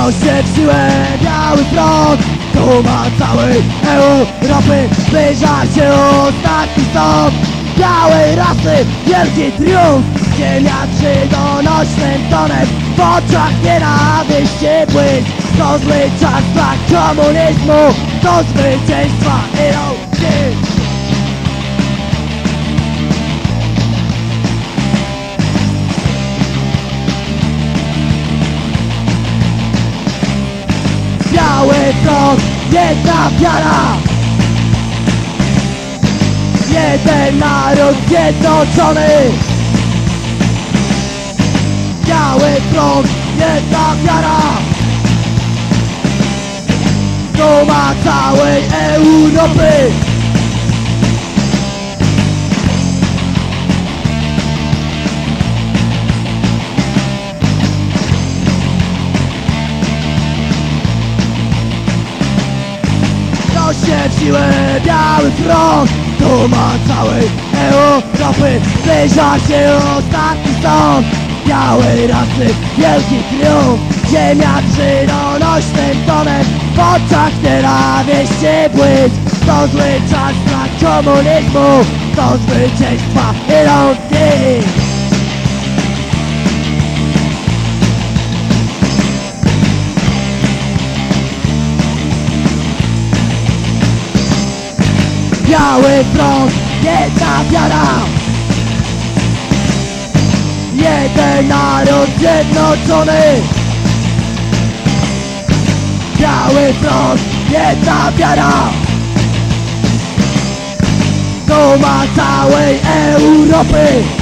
Siłę biały front Duma całej Europy Zbliża się ostatni stop. Białej rasy Wielki triumf. Ziemia trzydonośnym tonem. W oczach nienawiści błysk. To zły czas dla komunizmu. Do zwycięstwa erozji jedna wiara. Jeden naród zjednoczony. Biały front, jedna wiara. Duma całej Europy siłę biały front Duma całej Europy Zbliża się ostatni stąd Białej rasy wielki triumf Ziemia trzydonośnym tonem W oczach nienawiści błysk To zły czas dla komunizmu. Do zwycięstwa Irlandii Biały front, jedna wiara. Jeden naród zjednoczony. Biały front, jedna wiara. Duma całej Europy